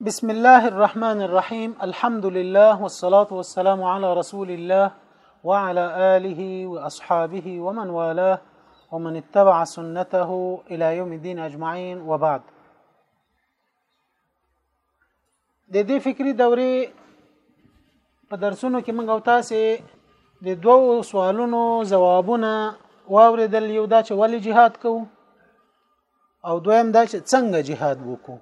بسم الله الرحمن الرحيم الحمد لله والصلاة والسلام على رسول الله وعلى آله وأصحابه ومن والاه ومن اتبع سنته إلى يوم الدين أجمعين وبعد د دې فکری دورې په درسونو کې موږ او تاسو د دوو سوالونو جوابونه واوریدل یو دا چې ولی جهاد کوو او دویم دا چې څنګه جهاد وکړو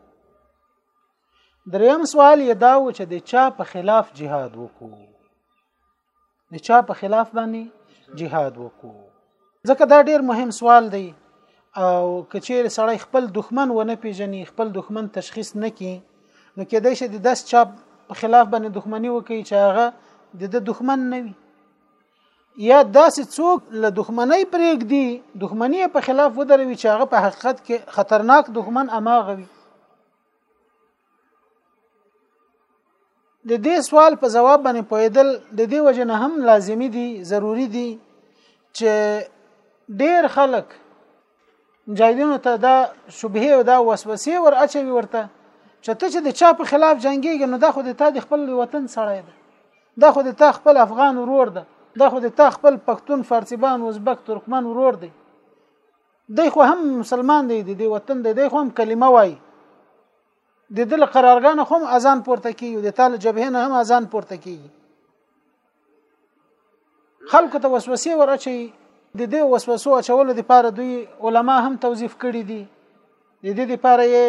دریم سوال یې دا و چې د چا په خلاف جهاد وکړو د چا په خلاف باندې جهاد وکړو ځکه دا ډیر مهم سوال دی او کچیر سړی خپل دښمن ونه پیژني خپل دښمن تشخیص نه کی نو کېدای شي د داس چا په خلاف باندې دښمنی وکړي چې هغه د د دښمن نه وي یا داسې څوک له دښمنۍ پرېږدي دښمنی په خلاف ودروي چې هغه په حقیقت کې خطرناک دښمن اماغه وي د دې سوال په جواب باندې پوهېدل د دې وجه نه هم لازمی دي ضروری دي چې ډېر خلک مجاهدینو ته دا شبهه او دا وسوسه ور اچوي ورته چې ته چې د چا په خلاف جنگيږي نو دا خو د تا د خپل وطن سړی دی دا خو د تا خپل افغان ورور دی دا خو د تا خپل پښتون فارسیبان ازبک ترکمن ورور دی دی خو هم مسلمان دی دی وطن دی دی خو هم کلمه وای د دل قرارګان هم اذان پورته کیږي د تال جبهه نه هم اذان پورته کیږي خلکو ته وسوسه ورچي د دې وسوسو اچولو لپاره دوی علما هم توظیف کړي دي د دې لپاره یې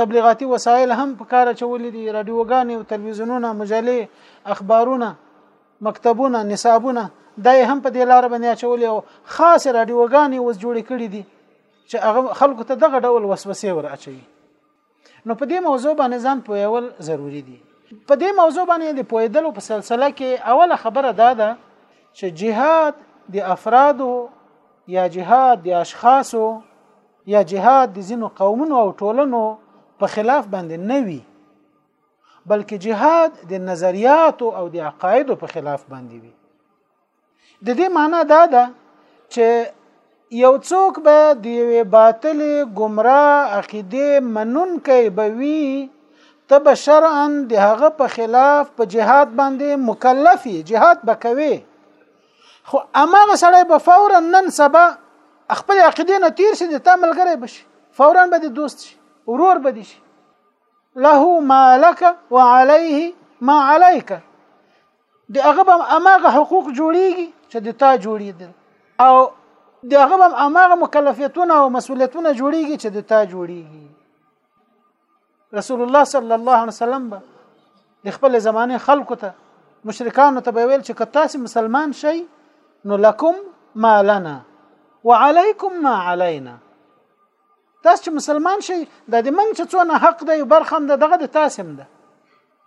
تبلیغاتي وسایل هم په کار چولې دي رادیوګانې او تلویزیونونه مجلې اخبارونه مکتبونه نصابونه دا هم په دې لار باندې اچولې او خاص رادیوګانې اوس جوړې کړې دي چې هغه خلکو ته دغه ډول وسوسه ور اچوي نو په دې موضوع باندې ځان پوهول ضروری دي په دې موضوع باندې د پوهېدلو په سلسله کې اوله خبره دا ده چې جهاد د افرادو یا جهاد د اشخاصو یا جهاد د ځینو قومونو او ټولنو په خلاف باندې نه وي بلکې جهاد د نظریاتو او د عقایدو په خلاف باندې وي د دې معنی دا ده چې یو څوک به د یوې باطلې گمراه عقیده منونکی به وي ته به شرعا د هغه په خلاف په جهاد باندې مکلفي جهاد به کوي خو اماغه سړی به فورا نن سبا خپل عقیده نه تیر شي د تا ملګری بشي فورا به د دوست شي ورور به دي شي له ما لك وعليه ما عليك د هغه به اماغه حقوق جوړیږي چې د تا جوړیدل او د هغه به اماغه مکلفیتونه او مسولیتونه جوړیږي چې د تا جوړیږي رسول الله صلی الله علیه وسلم به د خپل زمانه خلکو ته مشرکان ته به ویل چې که تاسو مسلمان شئ نو لکم ما لنا وعليكم ما علينا تاسو چې مسلمان شئ د دې منځ چې څونه حق دی برخه هم دغه د تاسو هم ده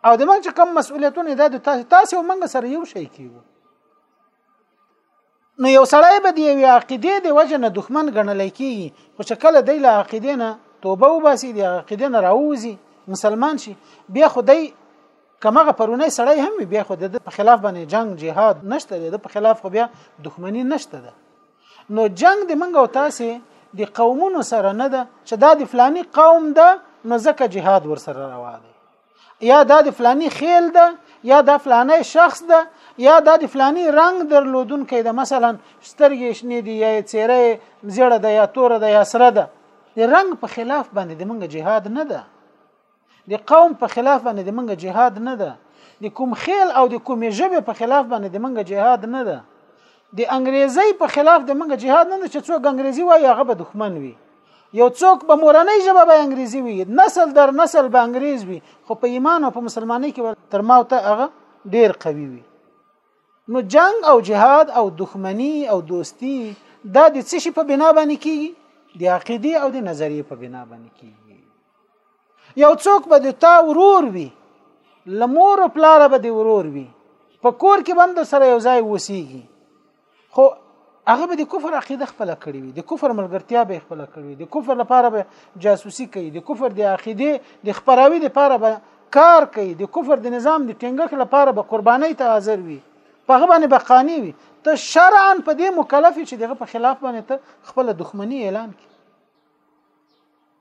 او د منځ کم مسؤلیتونه ده د تاسو تاسو او منځ سره یو شی کیږي نو یو سړی به دی وی عقیده دی وجه نه دښمن ګڼل کیږي خو چې کله دی له عقیده نه توبه وباسي دی عقیده نه راوځي مسلمان شي بیا خدای کماغه پرونه سړی هم بیا خو د خلاف باندې جنگ جهاد نشته د خلاف خو بیا دښمنی نشته ده نو جنگ د منګ او تاسو د قومونو سره نه ده چې دا د فلانی قوم ده نو ځکه جهاد ور سره روا دی یا دا د فلانی خیل ده یا دا فلانی شخص ده یا دا د فلانی رنگ درلودونکې ده مثلا سترګې شنې دي یا چیرې زیړه ده یا تور ده یا سره ده د رنگ په خلاف باندې د منګه جهاد نه ده د قوم په خلاف باندې د منګه جهاد نه ده د کوم خیل او د کوم ژبه په خلاف باندې د منګه جهاد نه ده د انګریزي په خلاف د منګه جهاد نه ده چې څوک انګریزي وایي هغه به دښمن وي یو څوک به مورنۍ ژبه به انګریزي وي نسل در نسل به انګریز وي خو په ایمان او په مسلمانۍ کې تر ما ته هغه ډیر قوي وي نو جنگ او جهاد او دښمنی او دوستی دا د څه شي په بنا باندې کیږي د عقیده او د نظریه په بنا باندې کیږي یو څوک به د تا ورور وي لمور او پلار به د ورور وي په کور کې بند سره یو ځای وسیږي خو هغه به د کفر عقیده خپل کړی وي د کفر ملګرتیا به خپل کړی وي د کفر لپاره به جاسوسي کوي د کفر د عقیده د خبراوي لپاره به کار کوي د کفر د نظام د ټینګښت لپاره به قرباني ته حاضر وي په هغه باندې بقانی وي ته شرعا په دې مکلف چې دغه په خلاف باندې ته خپل دښمنی اعلان کړي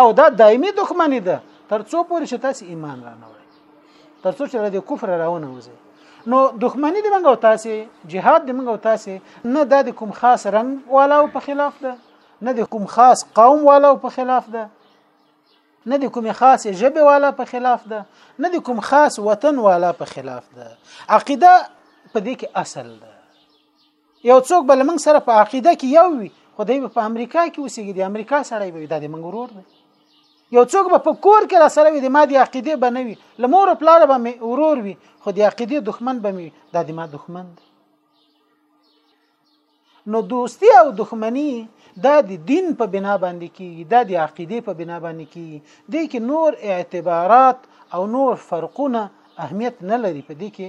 او دا دایمي دښمنی ده ترڅو پورې چې تاسو ایمان را نه وړئ ترڅو چې د کفر راونه وځي نو دښمنی د منګو تاسو جهاد د منګو تاسو نه د کوم خاص رنگ والا په خلاف ده نه د کوم خاص قوم والا په خلاف ده نه د کوم خاص ژبه والا په خلاف ده نه د کوم خاص وطن والا په خلاف ده عقیده په دې کې اصل ده یو څوک بل موږ سره په عقیده کې یو وي خو دی په امریکا کې اوسېږي د امریکا سړی به د موږ ورور دی یو څوک به په کور کې را سره وي د ما د عقیده به نه وي لمور او پلار به مې ورور وي خو د عقیده دښمن به مې دا د ما دښمن دی نو دوستی او دښمنی دا د دین په بنا باندې کیږي دا د عقیده په بنا باندې کیږي د کې نور اعتبارات او نور فرقونه اهمیت نه لري په دې کې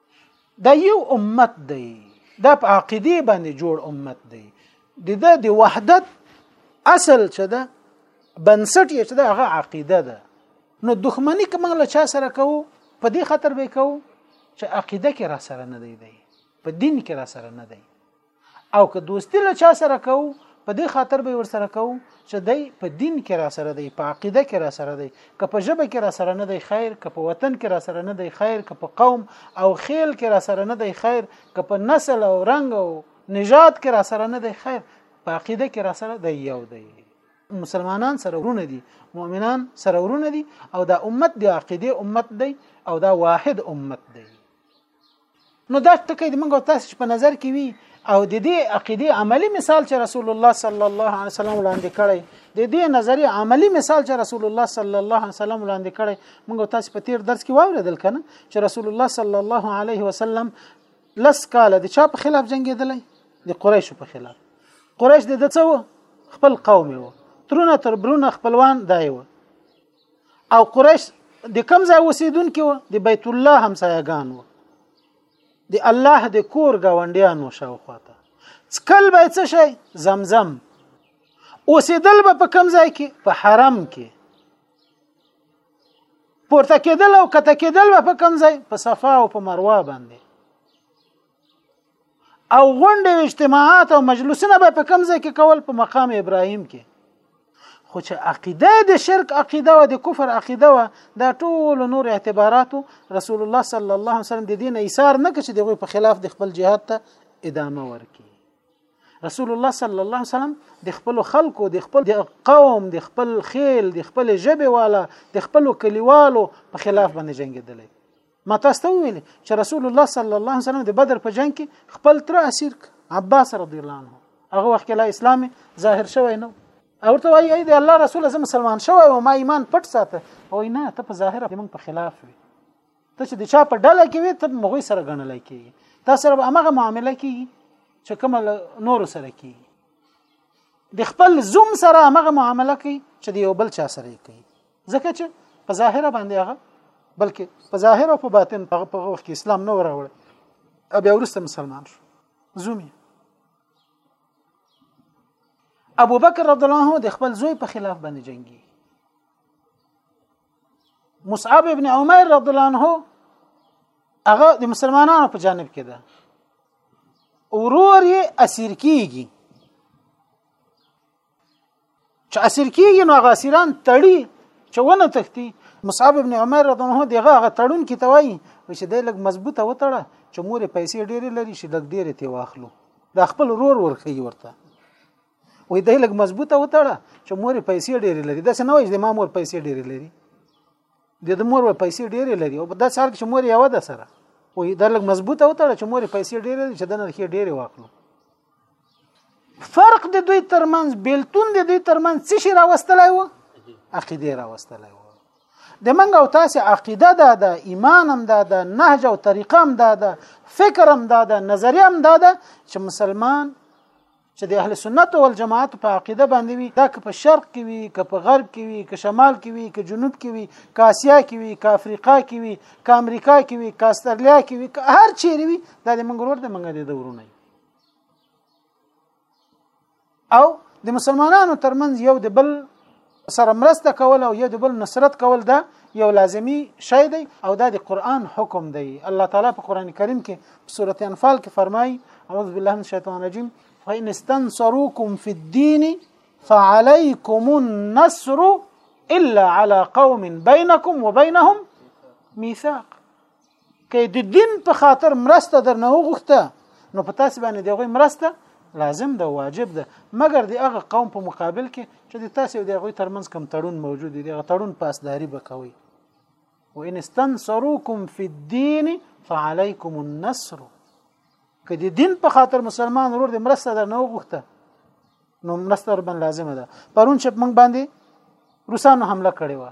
دا یو امت دی دا په عقیده باندې جوړ امت دی د دا د وحدت اصل چې ده بنسټ یې چې ده هغه عقیده ده نو دښمنی کوم له چا سره کوو په دې خاطر به کوو چې عقیده کې را سره نه دی دی په دین کې را سره نه دی او که دوستی له چا سره کوو په دې خاطر به ور سره کوو چې دی په دین کې را سره دی په عقیده کې را سره دی که په ژبه کې را سره نه دی خیر که په وطن کې را سره نه دی خیر که په قوم او خیل کې را سره نه دی خیر که په نسل او رنګ او نژاد کې را سره نه دی خیر په عقیده کې را سره دی یو دی مسلمانان سره ورونه دي مؤمنان سره ورونه دي او دا امت دی عقیده امت دی او دا واحد امت دی نو دا ټکی د موږ تاسو په نظر کې وي او د دې عقيدي عملی مثال چې رسول الله صلی الله علیه وسلم وړاندې کړی د دې نظری عملی مثال چې رسول الله صلی الله علیه وسلم وړاندې کړی موږ تاسو په تیر درس کې واوریدل کنه چې رسول الله صلی الله علیه وسلم لس کاله د چا په خلاف جنگیدلی د قریشو په خلاف قریش د دڅو خپل قوم وو ترونه تر برونه خپلوان دایو او قریش د کوم ځای اوسیدونکو و د بیت الله همسایګان و د الله د کور گاونډیانو شاوخواته څکل به څه شي زمزم اوسیدل به په کوم ځای کې په حرم کې پورته کېدل او کته کېدل به په کوم ځای په صفا او په مروه باندې او غونډې او اجتماعات او مجلسونه به په کوم ځای کې کول په مقام ابراهیم کې خو چې عقیده د شرک عقیده او د کفر عقیده و دا ټول نور اعتباراتو رسول الله صلی الله علیه وسلم د دین ایثار نه کړ چې دغه په خلاف د خپل جهاد ته ادامه ورکړي رسول الله صلی الله علیه وسلم د خپل خلکو د خپل قوم د خپل خیل د خپل ژبه والا د خپل کلیوالو په خلاف باندې جنگیدلی ما تاسو ته ویل چې رسول الله صلی الله علیه وسلم د بدر په جنگ کې خپل تر اسیر عباس رضی الله عنه هغه وخت لا اسلام ظاهر شوی نه او ته وایي د الله رسول زم مسلمان شوی او ما ایمان پټ ساته او نه ته په ظاهر د موږ په خلاف وي ته چې د چا په ډله کې وي ته مغوي سره غنل کیږي تاسو سره هغه معامله کیږي چې کوم نور سره کیږي د خپل زوم سره هغه معامله کوي چې د یو بل چا سره کوي ځکه چې په ظاهره باندې هغه بلکې په ظاهر او په باطن په هغه وخت کې اسلام نه وراوړ او بیا ورسته مسلمان شو زومی ابو بکر رضی الله عنه د خپل زوی په خلاف باندې جنگي مصعب ابن عمر رضی الله عنه هغه د مسلمانانو په جانب کې ده اورور یې اسیر کیږي چې اسیر کیږي نو هغه اسیران تړي چې ونه تختی مصعب ابن عمر رضی الله عنه دغه هغه تړون کې توای چې د لګ مضبوطه وتړه چې مور پیسې ډېرې لري چې لګ ډېرې تی واخلو دا خپل رور ورخی ورته وې د لګ مضبوطه وتړه چې مور پیسې ډېرې لري دا څه نه وایي د ما مور پیسې ډېرې لري د د مور پیسې ډېرې لري او په داسې حال کې چې مور یو ده سره او دا لږ مضبوطه وتړه چې مور پیسې ډېرې لري چې دنه کې ډېرې واخلو فرق د دوی ترمنځ بیلتون د دوی ترمنځ څه شي راوستلای وو عقیده راوستلای وو د منګ او تاسو عقیده ده د ایمان هم ده د نهج او طریقه هم ده د فکر هم ده د نظریه هم ده چې مسلمان چې د اهل سنت او جماعت په عقیده باندې وي دا که په شرق کې وي که په غرب کې وي که شمال کې وي که جنوب کې وي که اسیا کې وي که افریقا کې وي که امریکا کې وي که استرالیا کې وي که هر چیرې وي دا د منګرور د منګه د دورونه او د مسلمانانو ترمنځ یو د بل سره مرسته کول او یو د بل نصرت کول دا یو لازمی شی دی او دا د قران حکم دی الله تعالی په قران کریم کې په سوره انفال کې فرمایي اعوذ بالله من الشیطان الرجیم فإن استنصروكم في الدين فعليكم النصر إلا على قوم بينكم وبينهم ميثاق که د دین په خاطر مرسته درنه وغوښته نو په تاسو باندې دغه مرسته لازم ده واجب ده مګر د هغه قوم په مقابل کې چې د تاسو او دغه ترمنځ کم تړون موجود دی دغه تړون پاسداري بکوي وان استنصروكم في الدين فعليكم النصر که د دین په خاطر مسلمان ورور د مرسته درنه وغوښته نو مرسته ور باندې لازمه ده پرون چې موږ باندې روسانو حمله کړې و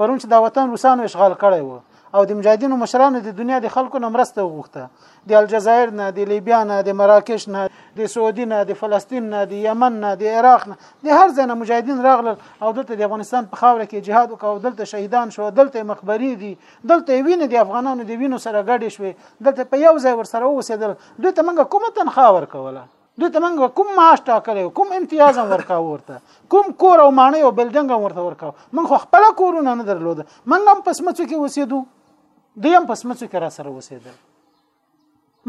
پرون چې دا وطن روسانو اشغال کړی و او د مجاهدینو مشرانو د دنیا د خلکو نه مرسته وغوښته د الجزایر نه د لیبیا نه د مراکش نه د سعودي نه د فلسطین نه د یمن نه د عراق نه د هر ځای نه مجاهدین راغلل او دلته د افغانستان په خاوره کې جهاد وکاو دلته شهیدان شو دلته مخبري دي دلته وینې د افغانانو د وینو سره ګډې شوې دلته په یو ځای ورسره اوسېدل دوی ته موږ کومه تنخوا ورکوله دوی ته موږ کوم معاش ټاکلی و کوم امتیاز هم ورکاو ورته کوم کور او ماڼۍ او بلډنګ هم ورته ورکاو موږ خو خپل کورونه نه درلوده موږ هم په سمڅو کې اوسېدو دوی هم په سمڅو کې را سره اوسېدل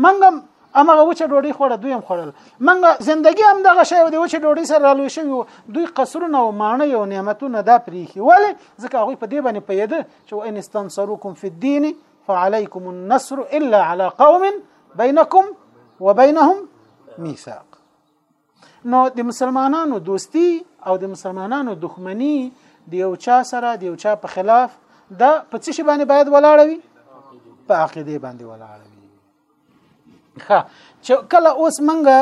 موږ هم امغه وچه ډوډۍ خوړه دوی هم خوړل موږ زندگی هم دغه شی دی وچه ډوډۍ سره رالوي شوی دوی قصرونه او ماڼۍ او نعمتونه دا پریخي ولی ځکه هغه په دې باندې پیدا چې ان استنصرکم فی الدین فعليكم النصر الا على قوم بينكم وبينهم ميثاق نو د مسلمانانو دوستی او د مسلمانانو دښمنی د یو چا سره د یو چا په خلاف دا په څه شی باندې باید ولاړ وي په عقیده باندې ولاړ وي ښه چې کله اوس منګه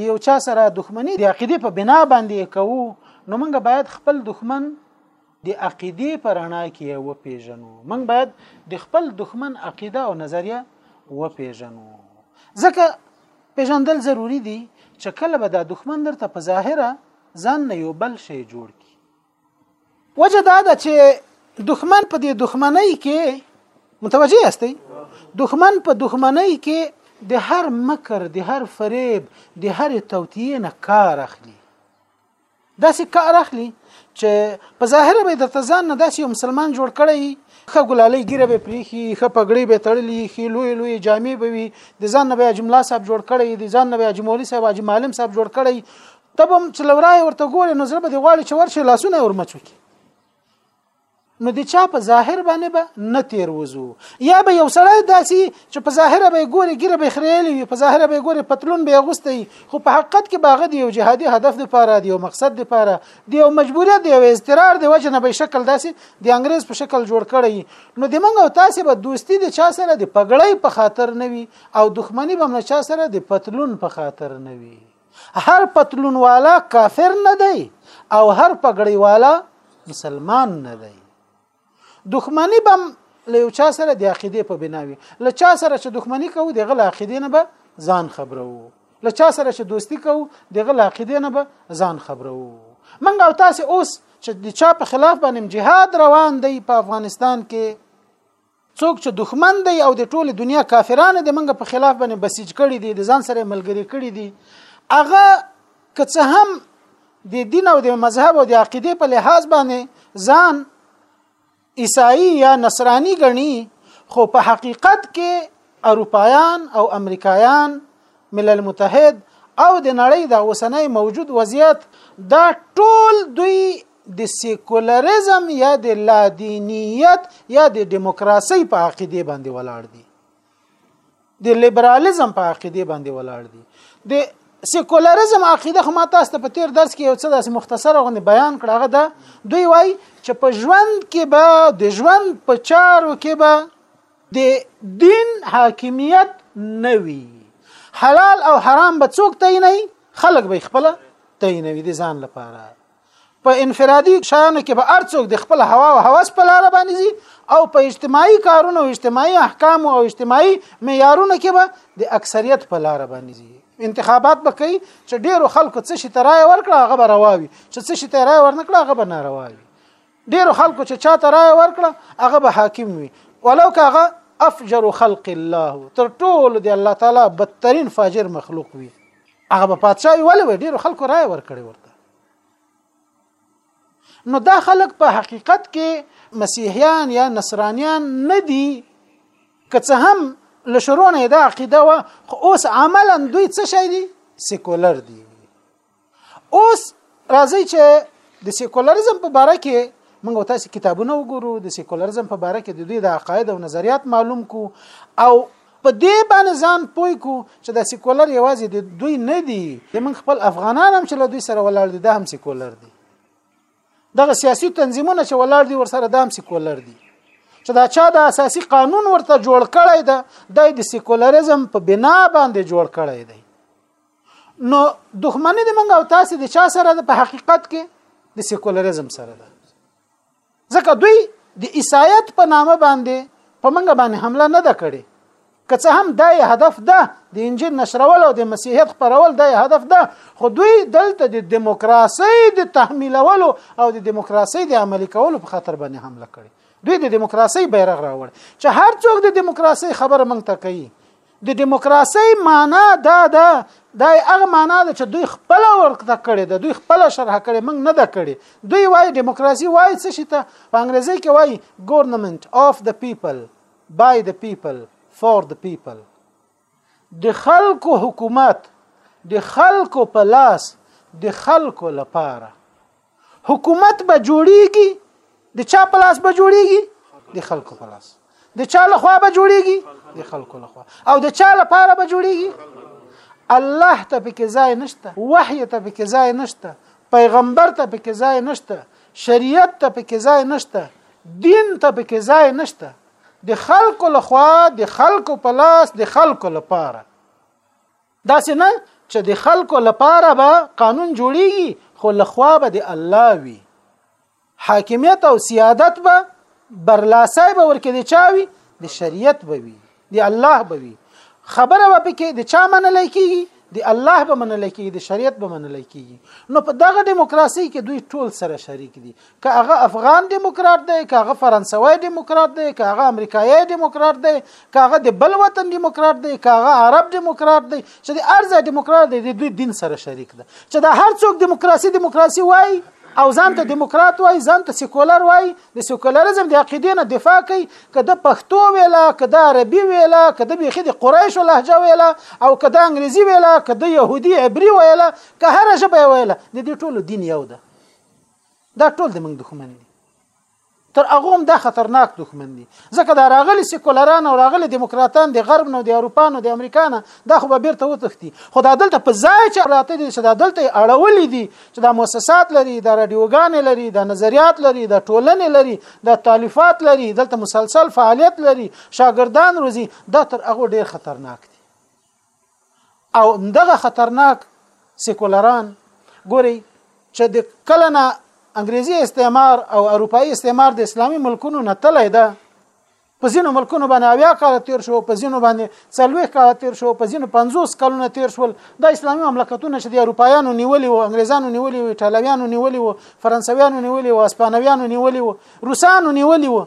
د یو چا سره دښمنی د عقیده په بنا باندې کوو نو منګه باید خپل دښمن د عقیدې په رڼا کې یې وپېژنو موږ باید د خپل دښمن عقیده او نظریه وپېژنو ځکه پیژندل ضروری دي چې کله به دا دښمن درته په ظاهره ځان نه یو بل شی جوړ کی وجه دا ده چې دښمن په دې دښمنۍ کې متوجه یاستئ دښمن په دښمنۍ کې د هر مکر د هر فریب د هر توتیه نه کار اخلي داسې کار اخلي چې په ظاهر به درته ځان نه داسې یو مسلمان جوړ کړي خه ګلالي ګیره به پریخي خه پګړې به تړلې خي لوی لوی جامې به وي د ځان نه به جمله صاحب جوړ کړي د ځان نه به جمولي صاحب اج معلم صاحب جوړ کړي تبم چې لورای ورته ګوري نو زړه به دی غواړي چې ورشي لاسونه ورمچو کی نو د چا په ظاهر باندې به نه تیر وځو یا به یو سړی داسي چې په ظاهر به ګوري ګیره به خریلی وي په ظاهر به ګوري پتلون به غوستي خو په حقیقت کې باغه دی یو جهادي هدف لپاره دی یو مقصد لپاره دی یو مجبوریت دی یو اضطرار دی وجه نه به شکل داسي د انګريز په شکل جوړ کړی نو د منګ او تاسو به دوستی د چا سره د پګړۍ په خاطر نه وي او دښمنی به نه چا سره د پتلون په خاطر نه وي هر پتلون والا کافر نه دی او هر پګړی والا مسلمان نه دی دښمنی به له یو چا سره د عقیده په بنا وي له چا سره چې دښمنی کوو د غل عقیده نه به ځان خبرو له چا سره چې دوستی کوو د غل عقیده نه به ځان خبرو منګ او تاسو اوس چې د چا په خلاف باندې جهاد روان دی په افغانستان کې څوک چې دښمن دی او د ټوله دنیا کافرانه د منګه په خلاف باندې بسیج کړي دي د ځان سره ملګری کړي دي هغه که څه هم د دین او د مذهب او د عقیده په لحاظ باندې ځان عیسائی یا نصرانی غني خو په حقیقت کې اروپایان او امریکایان ملل متحد او د نړۍ د اوسنۍ موجود وضعیت دا ټول دوی د سیکولریزم یا د لادینیت یا د دیموکراسي په عقیده باندې ولاړ دي د لیبرالیزم په عقیده باندې ولاړ دي د سیکولریزم عقیده خو ما تاسو ته په تیر درس کې یو څه داسې مختصره غونې بیان کړه هغه ده دوی وایي چې په ژوند کې به د ژوند په چارو کې به د دین حاکمیت نه وي حلال او حرام به څوک تعینوي خلک به خپله تعینوي د ځان لپاره په انفرادي شیانو کې به ارڅوک د خپل هوا او هوس په لار باندې زی او په اجتماعي کارونو او اجتماعي احکام او اجتماعي معیارونو کې به د اکثریت په لار باندې زی انتخابات به کوي چې ډیرو خلکو څه شي ترای ورکړه هغه به رواوي چې څه شي ترای ورنکړه هغه به ناروا وي ډیرو خلکو چې چا ترای ورکړه هغه به حاکم وي ولو که هغه افجر خلق الله تر ټولو دی الله تعالی بدترین فاجر مخلوق وي هغه په پاتشاهي ولې ډیرو خلکو رائے ورکړي ورته نو دا خلک په حقیقت کې مسیحیان یا نصرانیان نه دي که څه هم له شروع نه دا عقیده وه خو اوس عملا دوی څه شي دي سیکولر دي اوس راځي چې د سیکولریزم په باره کې موږ تاسو کتابونه وګورو د سیکولریزم په باره کې د دوی د عقاید او نظریات معلوم کو او په دې باندې ځان پوي کو چې دا سیکولر یوازې د دوی نه دي زمون خپل افغانان هم چې له دوی سره ولاړ دي دا هم سیکولر دي دغه سیاسي تنظیمونه چې ولاړ دي ورسره دا هم سیکولر دي چې دا چا د اساسي قانون ورته جوړ کړی دا د سیکولریزم په بنا باندې جوړ کړی دی نو دښمنی د منګ او تاسو د چا سره په حقیقت کې د سیکولریزم سره ده ځکه دوی د عیسایت په نامه باندې په منګه باندې حمله نه ده کړې که څه هم دا هدف ده د انجیل نشرول او د مسیحیت خپرول دا هدف ده خو دوی دلته د دیموکراسي د تحمیلولو او د دیموکراسي د عملی کولو په خاطر باندې حمله کړې دوی د دیموکراسي بیرغ راوړ چې هر څوک د دیموکراسي خبره مونږ ته کوي د دیموکراسي معنا دا ده دا هغه معنا ده چې دوی خپل ورکته کړي ده دوی خپل شرح کړي موږ نه ده کړي دوی وایي دیموکراسي وایي څه شي ته په انګریزي کې وایي ګورنمنت اف د پیپل بای د پیپل فور د پیپل د خلکو حکومت د خلکو په لاس د خلکو لپاره حکومت به جوړیږي د چا په لاس به جوړیږي د خلکو په لاس د چا له خوا به جوړیږي د خلکو له خوا او د چا لپاره به جوړیږي الله ته پکې ځای نشته وحی ته پکې ځای نشته پیغمبر ته پکې ځای نشته شریعت ته پکې ځای نشته دین ته پکې ځای نشته د خلکو لخوا د خلکو په لاس د خلکو لپاره داسې نه چې د خلکو لپاره به قانون جوړیږي خو لخوا به د الله وي حاکمیت او سیادت به برلاسه به ورکې د چاوي د شریعت به وي د الله به وي خبره به پکې د چا منل کیږي د الله به منل کیږي د شریعت به منل کیږي نو په دغه دیموکراسي کې دوی ټول سره شریک دي که هغه افغان دیموکرات دی که هغه فرانسوي دیموکرات دی که هغه امریکایي دیموکرات دی که هغه د بل وطن دیموکرات دی که هغه عرب دیموکرات دی چې د ارزه دیموکرات دی د دوی دین سره شریک ده چې دا هر څوک دیموکراسي دیموکراسي وایي او ځان ته دیموکرات وای ځان ته سیکولر وای د سیکولریزم د عقیدې نه دفاع کوي که د پښتو ویلا که د عربي ویلا که د بیخي د قریشو لهجه ویلا او که د انګریزي ویلا که د يهودي عبري ویلا که هر ژبه ویلا د دې ټولو دین یو ده دا ټول د موږ دښمن دي تر هغه هم دا خطرناک دښمن دي ځکه دا راغلي سیکولران او راغلي دیموکراتان د غرب نو د اروپا نو د امریکا نه دا خو به بیرته وتښتي خو دا دلته په ځای چې راته دي چې دا دلته اړولې دي چې دا مؤسسات لري دا رادیوګان لري دا نظریات لري دا ټولنې لري دا تالیفات لري دلته مسلسل فعالیت لري شاګردان روزي دا تر هغه ډیر خطرناک دي او دغه خطرناک سیکولران ګوري چې د کله نه انګریزي استعمار او اروپאי استعمار د اسلامي ملکونو نه تللی ده په ځینو ملکونو باندې اویا کاله تیر شو په ځینو باندې څلوېښت کاله تیر شو په ځینو پنځوس کلونه تیر شول دا اسلامي مملکتونه چې د اروپایانو نیولي وو انګریزانو نیولي وو ایټالویانو نیولي وو فرانسویانو نیولي وو اسپانویانو نیولي وو روسانو نیولي وو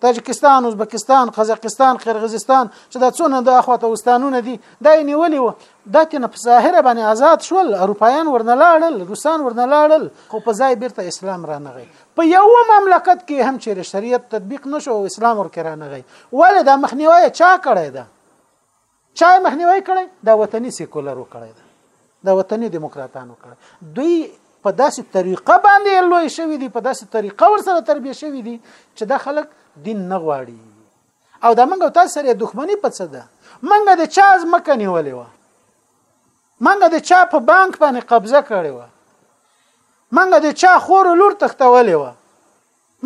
تاجکستان ازبکستان قزاقستان قرغیزستان چې دا څونه د اخواته وستانونه دي دا یې نیولې و دا تنه په ظاهر باندې آزاد شول اروپایان ورنه لاړل روسان ورنه لاړل خو په ځای بیرته اسلام رانغی په یو مملکت کې هم چې شریعت تطبیق نشو او اسلام ورکه رانغی ولې دا مخنیوي چا کړی ده چا مخنیوي کړي دا وطني سیکولرو کړي دا دا وطني دیموکراتانو کړي دوی په داسې طریقه باندې لوی شوی دی په داسې طریقه ورسره تربیه شوی دی چې دا خلک دین نه غواړي او دا منګه تاسو سره دښمنی په څه ده منګه د چا از مکه نیولې و منګه د چا په بانک باندې قبضه کړې و منګه د چا خور لور تختولې و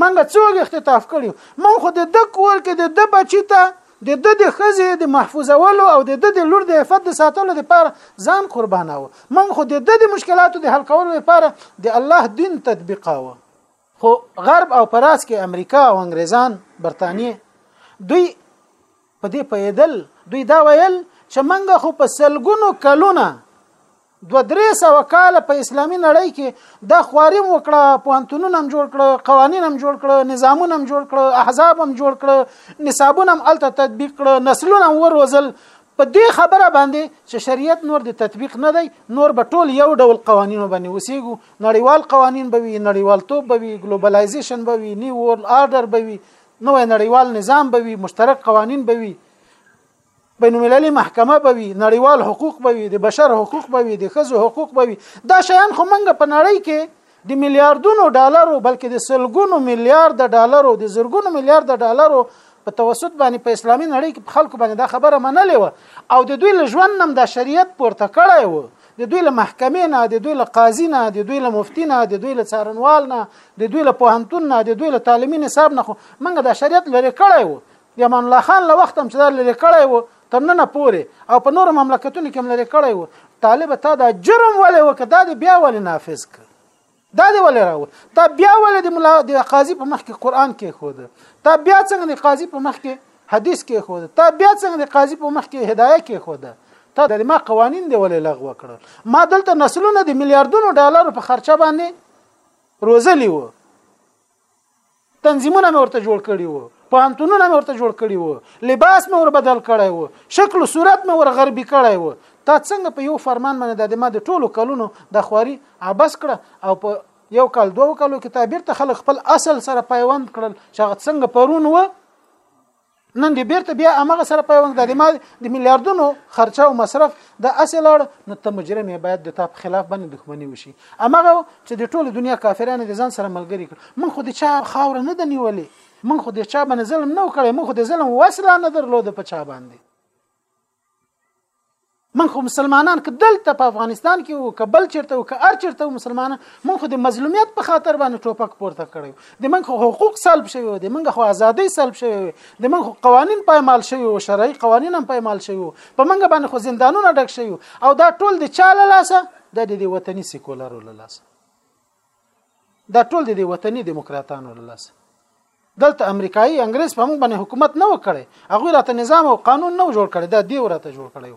منګه څوګ اختطاف کړیو من خو د د کور کې د د بچی ته د د د خزه د محفوظولو او د د د لور د عفت د ساتلو لپاره ځان قرباناوه من خو د د د مشکلاتو د حل کولو لپاره د الله دین تطبیقاوه خو غرب او پراس کې امریکا او انګریزان برتانیې دوی په دې پیدل دوی دا ویل چې منګه خو په سلګونو کلونه دو درې سوه کاله په اسلامي نړۍ کې دا خواري هم وکړه پوهنتونونه هم جوړ کړه قوانین هم جوړ کړه نظامونه هم جوړ کړه احزاب هم جوړ کړه نصابونه هم الته تطبیق کړه نسلونه هم وروزل په دې خبره باندې چې شریعت نور د تطبیق نه دی نور به ټول یو ډول قوانینو باندې وسیږو نړیوال قوانین به وي نړیوال توپ به وي ګلوبلایزیشن به وي نیو ورلد آرډر به وي نوې نړیوال نظام به وي مشترک قوانین به وي بین المللي محکمه به وي نړیوال حقوق به وي د بشر حقوق به وي د ښځو حقوق به وي دا شیان خو منګه په نړۍ کې د میلیارډونو ډالرو بلکې د سلګونو میلیارډ ډالرو د زرګونو میلیارډ ډالرو په توسط باندې په اسلامي نړۍ کې په خلکو باندې دا خبره منلې و او د دوی له ژوند نم دا شریعت پورته کړی و د دوی له محکمې نه د دوی له قاضي نه د دوی له مفتی نه د دوی له څارنوال نه د دوی له پوهنتون نه د دوی له تعلیمي نصاب نه خو منګه دا شریعت لري کړی و د امان الله خان له وخت هم چې دا لري کړی وو تر نن پورې او په نورو مملکتونو کې هم لري کړی وو طالب ته دا جرم ولې وکړ دا د بیا ولې نافذ کړ دا دی ولې راو دا بیا ولې د ملا د قاضي په مخ کې قران کې خو ده دا بیا څنګه د قاضي په مخ کې حدیث کې خو ده دا بیا څنګه د قاضي په مخ کې هدايه کې خو ده تا د ما قوانين دی ولې لغوه کړل ما دلته نسلونه د میلیارډونو ډالر په خرچه باندې روزلی وو تنظیمونه مې ورته جوړ کړي وو پوهنتونونه مې ورته جوړ کړي وو لباس مې ور بدل کړی وو شکل او صورت مې ور غربي کړی وو تا څنګه په یو فرمان باندې د ما د ټولو کلونو د خواري عبس کړه او په یو کال دوه کالو کې تعبیر ته خلک خپل اصل سره پیوند کړل چې هغه څنګه پرون و نن دې بیرته بیا امغه سره پیوند د ما د میلیارډونو خرچه او مصرف د اصل اړ نو ته مجرم باید د تا په خلاف باندې دښمنی وشي امغه چې د ټوله دنیا کافرانه د ځان سره ملګری کړ من خو د چا خاور نه د نیولې من خو د چا باندې ظلم نه وکړې من خو د ظلم وسله نه درلود په چا باندې من خو مسلمانان که دلته په افغانستان کې او که بل چیرته او که ار چیرته مسلمانان من خو د مظلومیت په خاطر باندې ټوپک پورته کړی د من خو حقوق سلب شوی و د من خو ازادي سلب شوی و د من خو قوانین پایمال شوی او شرعي قوانین هم پایمال شوی په منګ باندې خو زندانونه ډک شوی او دا ټول د چا له لاسه د دې وطني سیکولرو له لاسه دا ټول د وطني دیموکراتانو له لاسه دلته امریکایي انګريز په موږ باندې حکومت نه وکړي هغه راته نظام او قانون نه جوړ کړي دا دی ورته جوړ کړي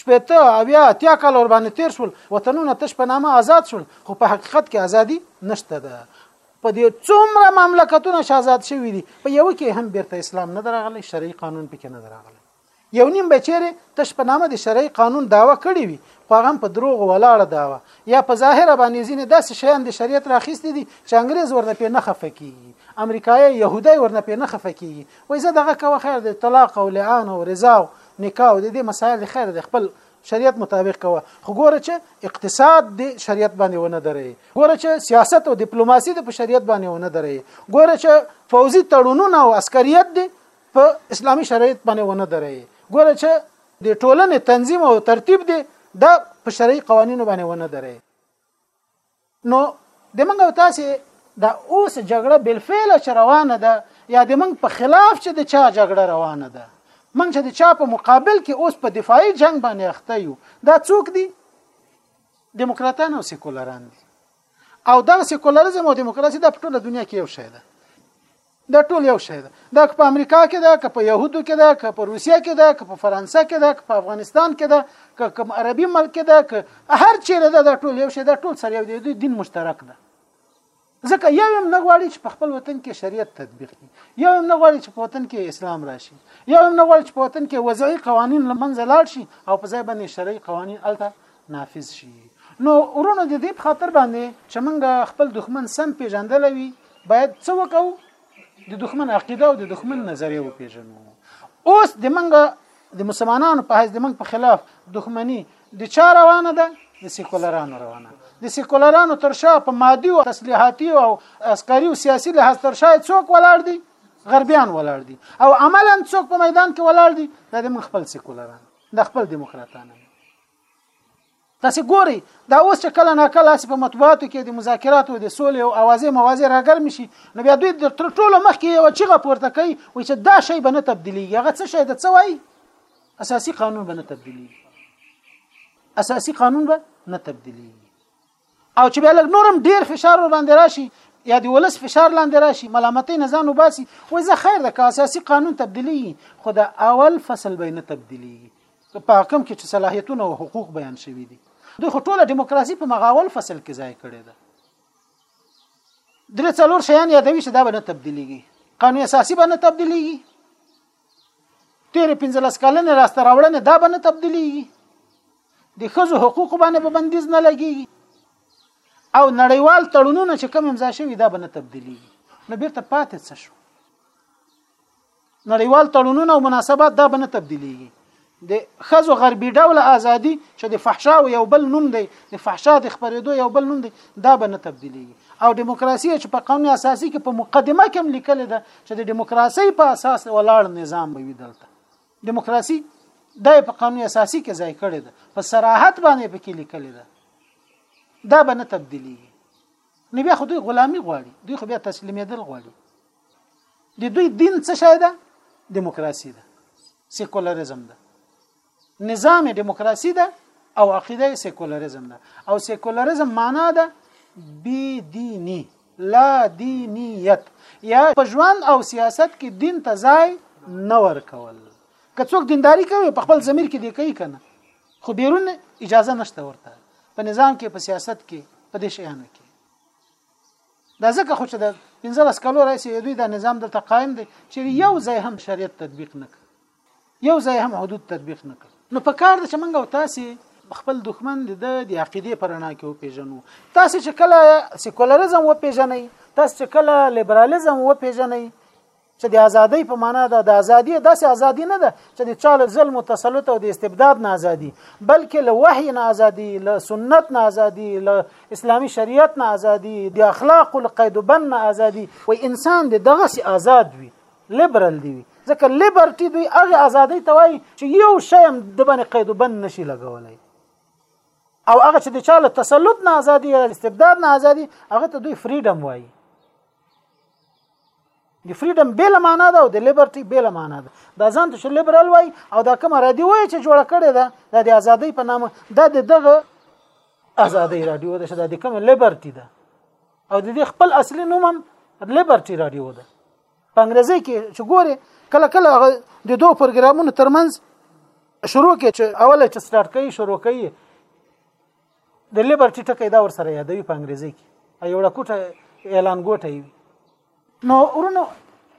شپېته اویا اتیا کال ور باندې تیر شول وطنونه تش په نامه آزاد شول خو په حقیقت کې ازادي نشته ده په دې څومره مملکتونه شازاد شوي دي په یو کې هم بیرته اسلام نه درغلی شرعي قانون پکې نه درغلی یو نیم به چیرې تش په نامه د شرعي قانون داوا کړې وي خو هغه هم په دروغ ولاړه داوا یا په ظاهر باندې ځینې داسې شیان د شریعت راخېستې دي چې انګريز ورنه پې نه خفه کیږي امریکایي يهودي ورنه پې نه خفه کیږي وای زه دغه کوه خیر د طلاق او لعان او رضا او نکاح او د دې مسایل خیر د خپل شریعت مطابق کوه خو ګوره چې اقتصاد د شریعت باندې ونه دري ګوره چې سیاست او دیپلوماسي د په شریعت باندې ونه دري ګوره چې فوزي تړونونه او عسکریت دي په اسلامي شرایط باندې ونه دري ګوره چې د ټولنې تنظیم او ترتیب دی دا په شرعي قوانینو باندې ونه دري نو د منګ او تاسو دا اوس جګړه بل فعل چې روانه ده یا د منګ په خلاف چې د چا جګړه روانه ده منګ چې د چا په مقابل کې اوس په دفاعي جنگ باندې اخته یو دا څوک دي دیموکراتان او سیکولران دي او دا سیکولریزم او دیموکراسي د ټوله دنیا کې یو شی ده دا ټول یو شی ده دا که په امریکا کې ده که په يهودو کې ده که په روسیه کې ده که په فرانسه کې ده که په افغانستان کې ده که کوم عربي ملک کې ده که هر چیرې ده دا ټول یو شی دا ټول سره یو دی دوی دین مشترک ده ځکه یو هم نه غواړي چې په خپل وطن کې شریعت تطبیق کړي یو هم نه غواړي چې په وطن کې اسلام راشي یو هم نه غواړي چې په وطن کې وضعي قوانین لمنځه لاړ شي او په ځای باندې شرعي قوانین الته نافذ شي نو ورونو د دې په خاطر باندې چې موږ خپل دښمن سم پیژندل وي باید څه وکړو د دښمن عقیده او د دښمن نظریه وپیژنو اوس د موږ د مسلمانانو په حیث د موږ په خلاف دښمنی د چا روانه ده د سیکولرانو روانه د سیکولرانو تر شا په مادي او تسلیحاتي او عسکري او سیاسي لحاظ تر شا څوک ولاړ دي غربیان ولاړ دي او عملا څوک په میدان کې ولاړ دي دا د من خپل سیکولران د خپل دیموکراتان تاسو ګوري دا اوس چې کله نا کله په مطبوعاتو کې د مذاکراتو د سولې او اوازې موازې راګرم شي نو بیا دوی د تر ټولو مخکې یو چیغه پورته کوي وایي چې دا شی به نه تبدیلیږي هغه څه شی د څه وایي اساسي قانون به نه تبدیلیږي اساسي قانون به نه تبدیلیږي او چې بیا لږ نورم ډیر فشار ور باندې راشي یا د ولس فشار لاندې راشي ملامتۍ نه ځان وباسي وای زه خیر ده که اساسي قانون تبدیلی خو د اول فصل به نه تبدیلی په حکم کې چې صلاحیتونه او حقوق بیان شوي دي دوی خو ټوله دیموکراسي په مغاول فصل کې ځای کړی ده درې څلور شیان یادوي چې دا به نه تبدیلیږي قانون اساسي به نه تبدیلیږي تیر 15 کلنې لاسته راوړنې دا به نه تبدیلیږي د خزو حقوق باندې به بندیز نه لګیږي او نړیوال تړونونه چې کوم امضا شوی دا به نه تبدیلیږي نو بیرته پاتې څه شو نړیوال تړونونه او مناسبات دا به نه تبدیلیږي د خزو غربي ډول ازادي چې د فحشا او یو بل نوم دی د فحشا د خبرېدو یو بل نوم دی دا به نه تبدیلي او دیموکراسي چې په قانون اساسي کې په مقدمه کې هم لیکل ده چې د دیموکراسي په اساس ولاړ نظام به وي دلته دیموکراسي دا په قانون اساسي کې ځای کړی ده په صراحت باندې په کې لیکل ده دا به نه تبدیلي نو بیا خو دوی غلامي غواړي دوی خو بیا تسلیمېدل غواړي د دوی دین څه شی ده دیموکراسي ده سیکولریزم ده نظام دیموکراسي ده او عقیده سیکولریزم ده او سیکولریزم معنا ده بی دینی لا دینیت یا په ژوند او سیاست کې دین ته ځای نه ورکول که څوک دینداری کوي په خپل ضمیر کې دی کوي کنه خو بیرون اجازه نشته ورته په نظام کې په سیاست کې په دې شیانو کې دا ځکه خو چې د 15 کلو راځي دوی دا نظام دلته قائم دی چې یو ځای هم شریعت تطبیق نه کړ یو ځای هم حدود تطبیق نه کړ نو په کار د چې منګه او تاسو خپل دښمن د د عقیده پرانا کې وپیژنو تاسو چې کله سیکولریزم وپیژنئ تاسو چې کله لیبرالیزم وپیژنئ چې د ازادۍ په معنا ده د ازادي داسې ازادي نه ده چې د چا له ظلم او تسلط او د استبداد نه ازادي بلکې له وحي نه ازادي له سنت نه ازادي له اسلامي شریعت نه ازادي د اخلاق او قید بن نه ازادي و انسان د دغه سي آزاد وي لیبرال دی وي ځکه لیبرټي دوی هغه ازادي ته وایي چې یو شی هم د باندې قید بن نشي لګولای او هغه چې د چا له تسلط نه ازادي استبداد نه ازادي هغه ته دوی فریډم وایي د فریډم بیل معنا ده او د لیبرټي بیل معنا ده دا ځان ته لیبرال وای او دا کوم رادیو وای چې جوړه کړې ده د د ازادۍ په نامه دا د دغه ازادۍ رادیو ده چې دا د کوم لیبرټي ده او د دې خپل اصلي نوم هم لیبرټي رادیو ده په انګریزي کې چې ګوري کله کله د دوه پروګرامونو ترمنځ شروع کې چې اوله چې سٹارټ کوي شروع کوي د لیبرټي ټکی دا ورسره یادوي په انګریزي کې یو ډکوټه اعلان ګوټه وي نو ورونو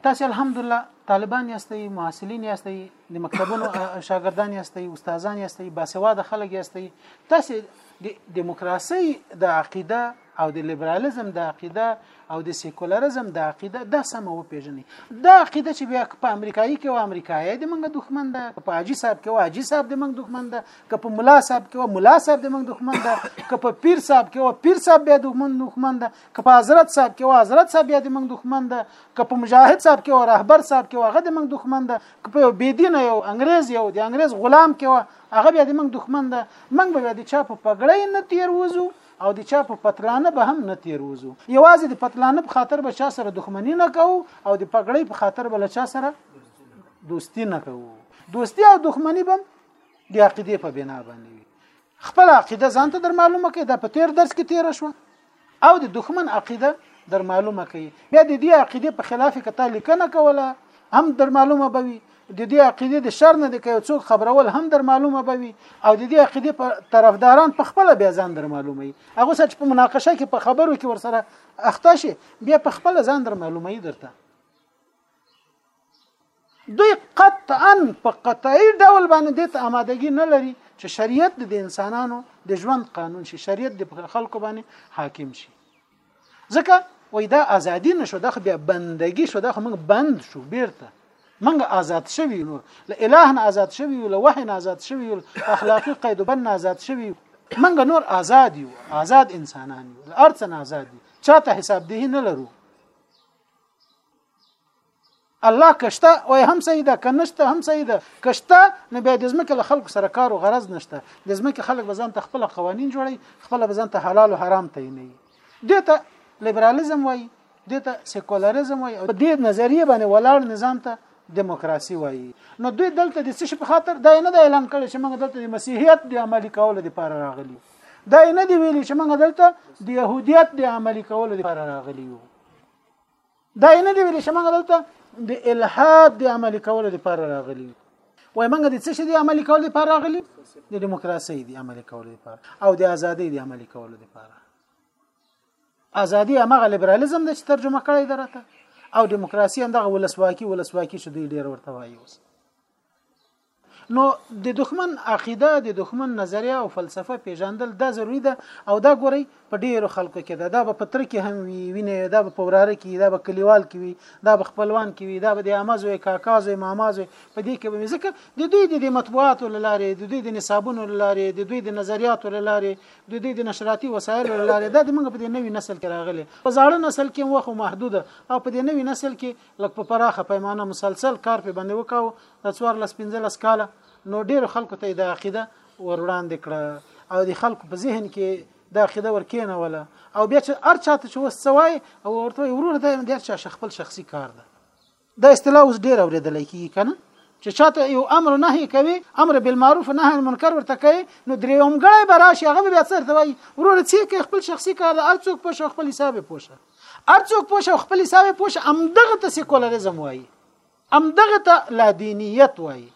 تاسو الحمدلله طالبان یاستئ محصلین یاستئ د مکتبونو شاګردان یاستئ استادان یاستئ باسواده خلک یاستئ تاسو د دیموکراسي د عقیده او د لیبرالیزم د عقیده او د سیکولریزم د عقیده دا سم و پیژني دا عقیده چې بیا په امریکایي کې و امریکایي د منګه دښمن ده په حاجی صاحب کې و حاجی صاحب د منګه دښمن ده که په ملا صاحب کې و ملا صاحب د منګه دښمن ده که په پیر صاحب کې و پیر صاحب بیا دښمن دښمن ده که په حضرت صاحب کې و حضرت صاحب بیا د منګه دښمن ده که په مجاهد صاحب کې و رهبر صاحب کې و هغه د منګه دښمن ده که په بيدینه یو انګريز یو د انګريز غلام کې و هغه بیا د منګه دښمن ده منګ به د چا په پګړې نه تیر وځو او د چا په پتلانه به هم نه تیروزو یوازې د پتلانه په خاطر به چا سره دښمنی نه کوو او د پګړۍ په خاطر به له چا سره دوستی نه کوو دوستی او دښمنی به د عقیده په بنا باندې وي خپل عقیده ځانته در معلومه کړئ دا په تیر درس کې تیر شو او د دښمن عقیده در معلومه کړئ بیا د دې عقیده په خلاف کته لیکنه کوله هم در معلومه بوي د دې عقیده د شر نه د کوي څوک خبرول هم در معلومه به وي او د دې عقیده په طرفداران په خپل بیا ځان در معلومه وي هغه سچ په مناقشه کې په خبرو کې ورسره اخته شي بیا په خپل ځان در معلومه وي درته دوی قطعا په قطعي ډول باندې د آمادګي نه لري چې شریعت د انسانانو د ژوند قانون شي شریعت د خلکو باندې حاکم شي ځکه وای دا ازادي نشو دا خو بیا بندگی شو دا خو موږ بند شو بیرته موږ آزاد شوی نو له الٰه نه آزاد شوی له وحی نه آزاد شوی له اخلاقی قید بند نه آزاد شوی موږ نور آزاد یو آزاد انسانان یو له ارڅ نه آزاد یو چاته حساب دهی نه لرو الله کشته وای هم صحیح ده که نشته هم صحیح ده کشته نو بیا د ځمکې له خلکو سره کار او غرض نشته د ځمکې خلک به ځان ته خپل قوانین جوړي خپل به ځان ته حلال او حرام تعینوي دې ته لیبرالیزم وای دې ته سیکولریزم وای او دې نظریه باندې ولاړ نظام ته دیموکراسي وایي نو دوی دلته د څه په خاطر دا نه د اعلان کړي چې موږ دلته د مسیحیت د عملی کولو لپاره راغلي دا نه دی ویلي چې موږ دلته د يهودیت د عملی کولو لپاره راغلي یو دا یې نه دی ویلي چې موږ دلته د الحاد د عملي کولو لپاره راغلي وای موږ د څه شي د عملي کولو لپاره راغلي د دیموکراسي د عملي کولو لپاره او د ازادۍ د عملي کولو لپاره ازادي هغه لیبرالیزم د ترجمه کړی درته او دیموکراسي هم دغه ولسواکي ولسواکي شو دی ډیر ورته وایي اوس نو د دښمن عقیده د دښمن نظریه او فلسفه پیژندل دا ضروری ده او دا ګوري په ډیرو خلکو کې ده دا به پتر کې هم وي ویني دا به پوراره کې دا به کلیوال کې وي دا به خپلوان کې وي دا به د امازو کاکازو مامازو په دې کې به ځکه د دوی د مطبوعاتو لاره د دوی د نصابونو لاره د دوی د نظریاتو لاره د دوی د نشراتي وسایلو لاره دا د موږ په دې نوي نسل کې راغلي په زاړه نسل کې وخت محدود او په دې نوي نسل کې لکه په پراخه پیمانه مسلسل کار په باندې وکاو د څوارلس پنځلس کاله نو ډېرو خلکو ته دا عقیده ور وړاندې کړه او د خلکو په ذهن کې دا عقیده ورکېنوله او بیا چې هر چا ته چې اوس څه وایي او ورته وایي وروره دا د هر چا خپل شخصي کار ده دا اصطلاح اوس ډېر اورېدلی کېږي که نه چې چاته یو امر نهي کوي امر بالمعروف نهي عن المنکر ورته کوي نو درېیمګړی به راشي هغه بیا څه ورته وایي وروره څه کوي خپل شخصي کار ده هر څوک پوه خپل حساب یې پوه هر څوک پوه خپل حساب یې پوه همدغه ته سیکولریزم وایي ام دغه ته لا دینیت وایي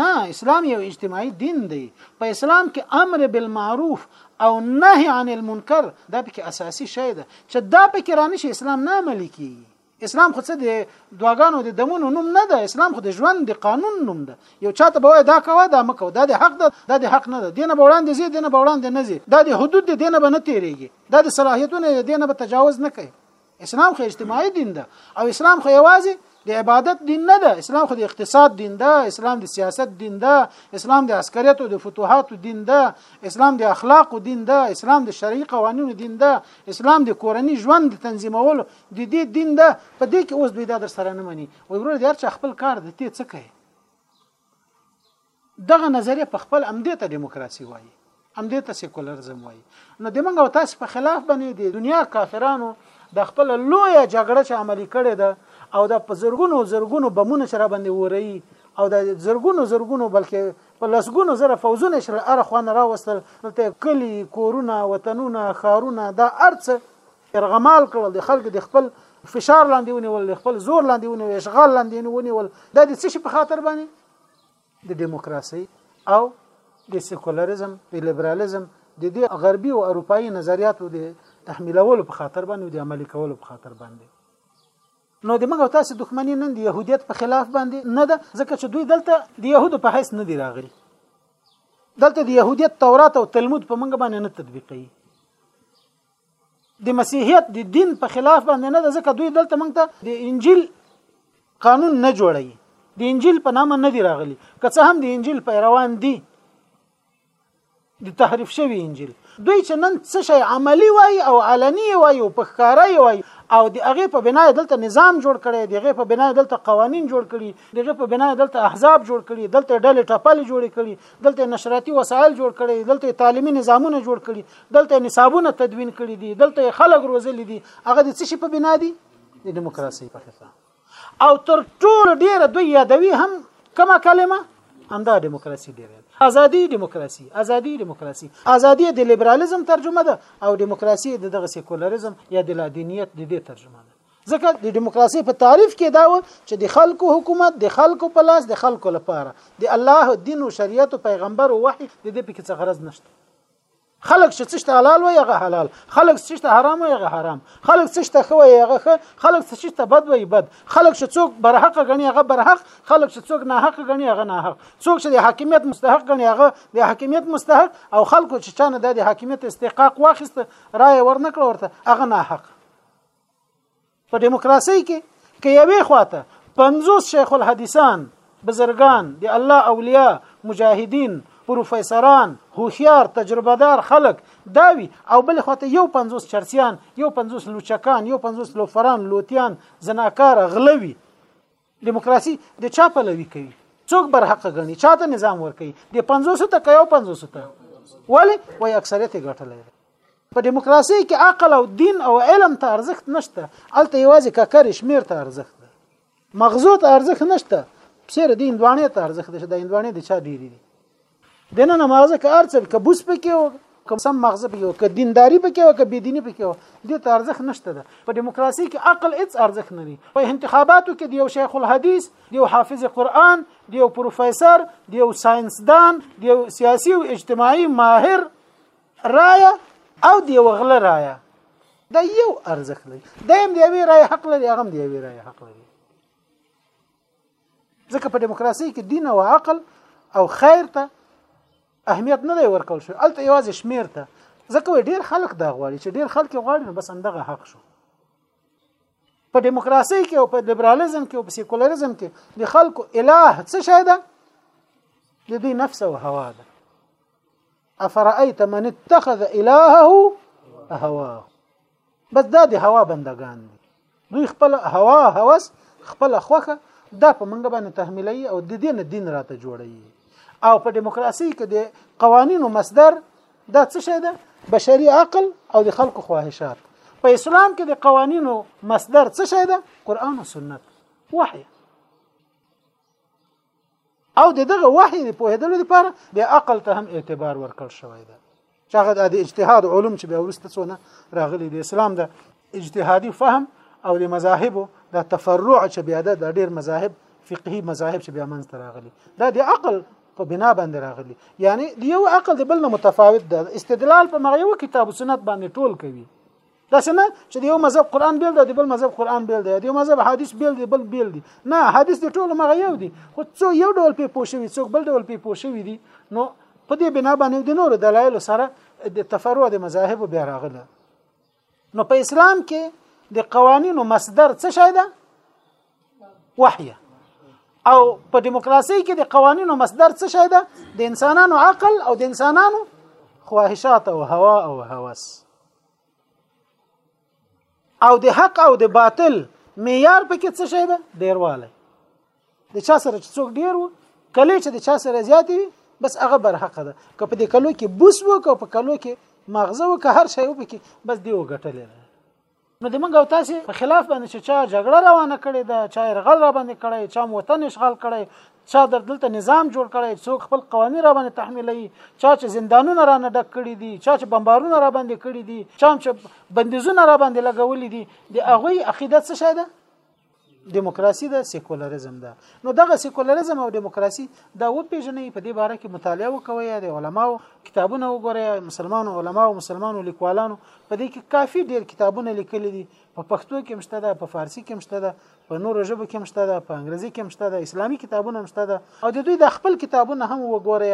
نه اسلام یو اجتماعي دین دی په اسلام کې امر بالمعروف او نهي عن المنکر دا پکې اساسي شی ده چې دا پکې رانه شي اسلام نه عملي کیږي اسلام خو څه دی دواګانو د دمونو نوم نه ده اسلام خو د ژوند د قانون نوم ده یو چاته به دا کوه دا مکو دا د حق ده دا د حق نه ده دینه به وړاندې زی دینه به وړاندې نه زی دا د حدود د دینه به نه تیریږي دا د صلاحیتونو د دینه به تجاوز نه کوي اسلام خو اجتماعي دین ده او اسلام خو یوازې د عبادت دین نه ده اسلام خو د اقتصاد دین ده اسلام د سیاست دین ده اسلام د عسکریت او د فتوحات دین ده اسلام د اخلاق دین ده اسلام د شرعي قوانینو دین ده اسلام د کورنی ژوند د تنظیمولو د دې دین ده په دې کې اوس دوی دا در سره نه مني وروره د هر چا خپل کار د تی څه کوي دغه نظریه په خپل امدې ته دیموکراسي وایي امدې ته سیکولرزم وایي نو د منګ او تاسو په خلاف باندې د دنیا کافرانو د خپل لوی جګړه چې عملی کړي ده او د په زرګونو زرګونو بمونه چې را باندې وري او د زرګونو زرګونو بلکې په لسګونو زره فوزونه چې اره خوانه راوستل دلته کلی کورونه وطنونه خارونه دا ارڅ ارغمال کړل د خلک د خپل فشار لاندې ونیول خپل زور لاندې ونیول اشغال لاندې ونیول دا د څه شي په خاطر باندې د دیموکراسي او د سیکولریزم د لیبرالیزم د دې غربي او اروپאי نظریاتو د تحمیلولو په خاطر باندې د عملي کولو په خاطر باندې نو د موږ تاسو دښمنی نن د يهودیت په خلاف باندې نه ده ځکه چې دوی دلته د يهودو په حیث نه دی راغلي دلته د يهودیت تورات او تلمود په موږ باندې نه تطبیقي د مسیحیت د دین په خلاف باندې نه ده ځکه دوی دلته موږ ته د انجیل قانون نه جوړوي د انجیل په نامه نه دی راغلی که څه هم د انجیل پیروان دي د تحریف شوی انجیل دوی چې نن څه شی عملی وای او علنی وای او په ښکارای وای او د هغه په بنا دلته نظام جوړ کړي د هغه په بنا دلته قوانين جوړ کړي د هغه په بنا دلته احزاب جوړ کړي دلته ډلې ټپلې جوړ کړي دلته نشراتي وسایل جوړ کړي دلته تعلیمي نظامونه جوړ کړي دلته نصابونه تدوین کړي دي دلته خلک روزلي دي هغه د څه شي په بنا دي د دیموکراسي په خطر او تر ټولو ډیره دوی یادوي هم کومه کلمه همدا دیموکراسي ډیره ازادي دیموکراسي ازادي دیموکراسي ازادي د لیبرالیزم ترجمه ده او دیموکراسي د دغه سیکولریزم یا د لادینیت د دې ترجمه ده ځکه د دیموکراسي په تعریف کې دا و چې د خلکو حکومت د خلکو په لاس د خلکو لپاره د الله دین او شریعت او پیغمبر او وحي د دې په کې څه غرض نشته خلک چې څه ته حلال وي هغه حلال خلک څه ته حرام وي هغه حرام خلک څه ته خو وي هغه خو خلک څه ته بد وي بد خلک چې څوک برحق غني هغه برحق خلک چې څوک ناحق غني هغه ناحق څوک چې د حاکمیت مستحق غني هغه د حاکمیت مستحق او خلکو چې چانه د حاکمیت استحقاق واخیست رائے ورنکړه ورته هغه ناحق په دیموکراسي کې که یوې خواته 50 شیخ الحدیثان بزرګان د الله اولیاء مجاهدین پروفیسوران هوښیار تجربه دار خلک داوي او بل خواته یو 50 چرسیان یو 50 لوچکان یو 50 لوفران لوتیان زناکار غلوي دیموکراسي د چا پلوي کوي څوک برحق غني چاته نظام ورکي د 500 ته کيو 500 ته ولی وای اکثریت ګټلې په دیموکراسي کې عقل او دین او علم ته ارزښت نشته الته یوازې ککر شمیر ته ارزښت ده مغزو ته ارزښت نشته سیر د اندوانې ته ارزښت ده د اندوانې د چا ډیری دي دنه نماز که ارڅل که بوس پکې او کوم سم مغزه پکې او که دینداری پکې او که بيدینی پکې او دې ته ارزښت نشته ده په دیموکراسي کې عقل هیڅ ارزښت نه لري په انتخاباتو کې دیو شیخ الحدیث دیو حافظ قرآن دیو پروفیسور دیو ساينسدان دیو سیاسي او اجتماعي ماهر رایا او دیو غله رایا دا یو ارزښت لري دیم دی وی راي حق لري هغه دی وی راي حق لري ځکه په دیموکراسي کې دین او عقل او خیر ته اهمیت نه دی ورکول شو الته یوازې شمیر ته ځکه ډیر خلک دا غواړي چې ډیر خلک غواړي نو بس همدغه حق شو په دیموکراسي کې او په لیبرالیزم کې او په سیکولریزم کې د خلکو الٰه څه شی ده د دوی نفس او هوا ده افرأيت من اتخذ الهه هواه بس دا د هوا بندگان دي دوی خپل هوا هوس خپل خوخه دا په منګ باندې تحمیلي او د دین دین راته جوړي او په دیموکراسي کې د قوانینو مصدر دا څه شی ده بشري عقل او د خلکو خواهشات په اسلام کې د قوانینو مصدر څه شی ده قران او سنت وحي او د دغه وحي په پوهېدلو لپاره بیا عقل ته هم اعتبار ورکړ شوی دی چې هغه د اجتهاد علوم چې بیا ورسته څونه راغلي د اسلام د اجتهادي فهم او د مذاهبو د تفرع چې بیا د ډېر مذاهب فقهي مذاهب چې بیا منځ ته راغلي دا د عقل په بنا باندې راغلي یعنی یو عقل د بل نه متفاوت ده استدلال په مغه یو کتاب سنت باندې ټول کوي دا څنګه چې د یو مذهب قران بیل دی د بل مذهب قران بیل دی د یو مذهب حدیث بیل دی بل بیل دی نه حدیث د ټولو مغه یو دی خو څو یو ډول په پوښوي څو بل ډول په پوښوي دي نو په دې بنا باندې د نورو دلایل سره د تفرع د مذاهب بیا راغله نو په اسلام کې د قوانینو مصدر څه شی ده وحی او په دیموکراسي کې د قوانینو مصدر څه شی ده د انسانانو عقل او د انسانانو خواهشات او هوا او هوس او د حق او د باطل معیار پکې څه شی ده ډیرواله د چا سره چې څوک ډیر وو کله چې د چا سره زیات وي بس هغه برحق ده که په دې کلو کې بوس وو که په کلو کې مغزه وو که هر شی وو پکې بس دی وګټلې نو د موږ او تاسو په خلاف باندې چې چا جګړه روانه کړې ده چا رغل را باندې کړی چا وطن اشغال کړی چا در دلته نظام جوړ کړی څوک خپل قوانين را باندې تحمیلوي چا چې زندانونه را نه ډک کړي دي چا چې بمبارونه را باندې کړي دي چا چې بندیزونه را باندې لګولې دي د هغه عقیده څه شه ده دیموکراسي ده سیکولریزم ده نو دغه سیکولریزم او دیموکراسي دا و پیژنې په دې باره کې مطالعه وکوي د علماو کتابونه وګوري مسلمانو علماو مسلمانو لیکوالانو په دې کې کافي ډیر کتابونه لیکلي دي په پښتو کې مشته ده په فارسی کې مشته ده په نورو ژبو کې هم شته ده په انګریزي کې هم شته ده اسلامي کتابونه هم شته ده او د دوی د خپل کتابونه هم وګورئ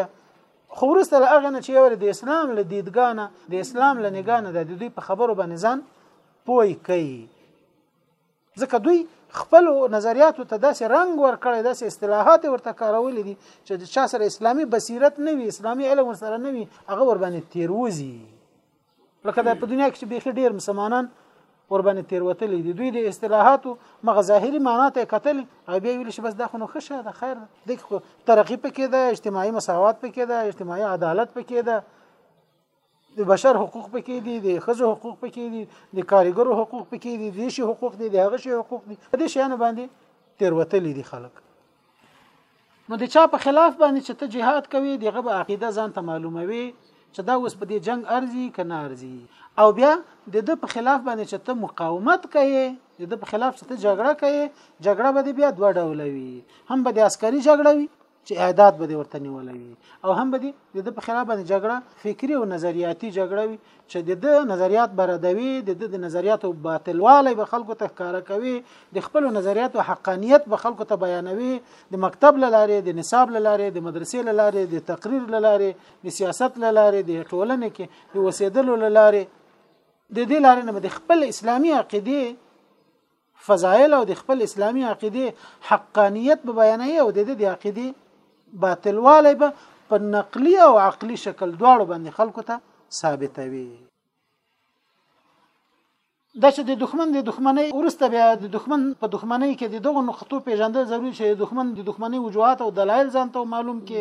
خو وروسته له هغه نه چې یو د اسلام له دیدګانه د اسلام له نګانه د دوی په خبرو باندې ځان پوي کوي ځکه دوی خپل نظریاتو ته داسې رنگ ورکړی داسې اصطلاحات ورته کارولې دي چې د چا سره اسلامي بصیرت نه وي اسلامي علم سره نه وي هغه ور باندې تیروزي لکه دا په دنیا کې چې بیخي ډیر مسلمانان ور باندې تیروتلې دي دوی د اصطلاحاتو مغه ظاهري معنا ته کتل او بیا ویل شي بس دا خو نو خشه ده خیر ده د خو ترقی پکې ده اجتماعي مساوات پکې ده اجتماعي عدالت پکې ده د بشر حقوق پکې دي د خزو حقوق پکې دي د کاریګرو حقوق پکې دي د شي حقوق دي د هغه شي حقوق دي د شي نه باندې تیروتلې دي خلک نو د چا په خلاف باندې چې ته جهاد کوي دغه به عقیده ځان ته معلوموي چې دا اوس په دې جنگ ارزي کنه ارزي او بیا د د په خلاف باندې چې ته مقاومت کوي د د په خلاف چې ته جګړه کوي جګړه به بیا دوه ډول وي هم به د عسکري جګړه وي چې اعداد به ورته نیول وي او هم به د د په خلاف باندې جګړه فکری او نظریاتي جګړه وي چې د ده نظریات به ردوي د ده د نظریاتو باطلوالی به خلکو ته ښکاره کوي د خپلو نظریاتو حقانیت به خلکو ته بیانوي د مکتب له لارې د نصاب له لارې د مدرسې له لارې د تقریر له لارې د سیاست له لارې د ټولنې کې د وسیدلو له لارې د دې لارې نه د خپل اسلامي عقیده فضایل او د خپل اسلامی عقیده حقانیت به بیانوي او د دې د عقیده باطلواله به په نقلی او عقلی شکل دواړو باندې خلکو ته ثابتوي دا چې د دښمن د دښمنۍ ورسته بیا د دښمن په دښمنۍ کې د دغه نقطو پیژندل ضروري چې د دښمن د دښمنۍ وجوهات او دلایل ځان ته معلوم کې